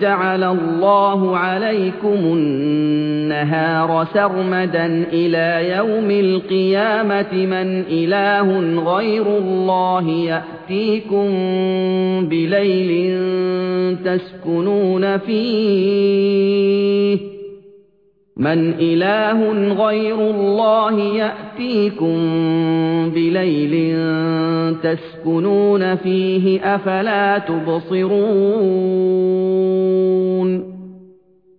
جَعَلَ اللَّهُ عَلَيْكُمُ النَّهَارَ سَرْمَدًا إِلَىٰ يَوْمِ الْقِيَامَةِ مَنْ إِلَٰهٌ غَيْرُ اللَّهِ يَأْتِيكُم بِلَيْلٍ تَسْكُنُونَ فِيهِ. مَنْ إِلَٰهٌ غَيْرُ اللَّهِ يَأْتِيكُم بِلَيْلٍ تَسْكُنُونَ فِيهِ ۖ أَفَلَا تُبْصِرُونَ.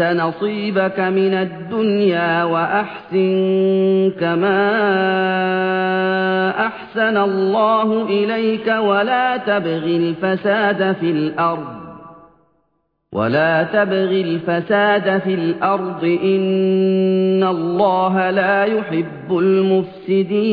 نَصِيبَكَ مِنَ الدُّنْيَا وَأَحْسِن كَمَا أَحْسَنَ اللَّهُ إِلَيْكَ وَلَا تَبْغِ الْفَسَادَ فِي الْأَرْضِ وَلَا تَبْغِ الْفَسَادَ فِي الْأَرْضِ ۖ إِنَّ اللَّهَ لَا يُحِبُّ الْمُفْسِدِينَ